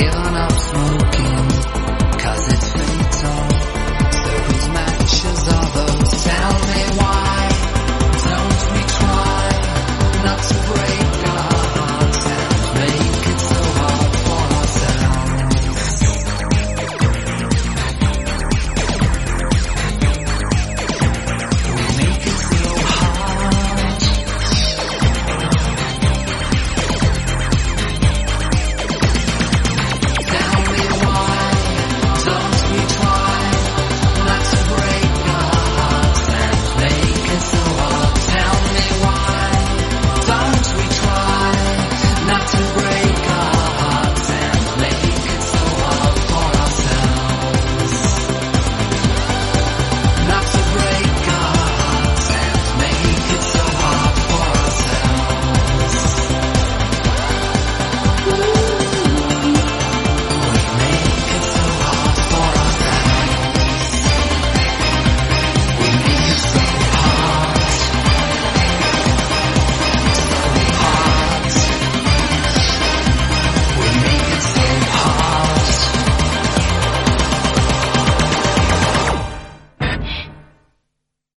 giving up smoking.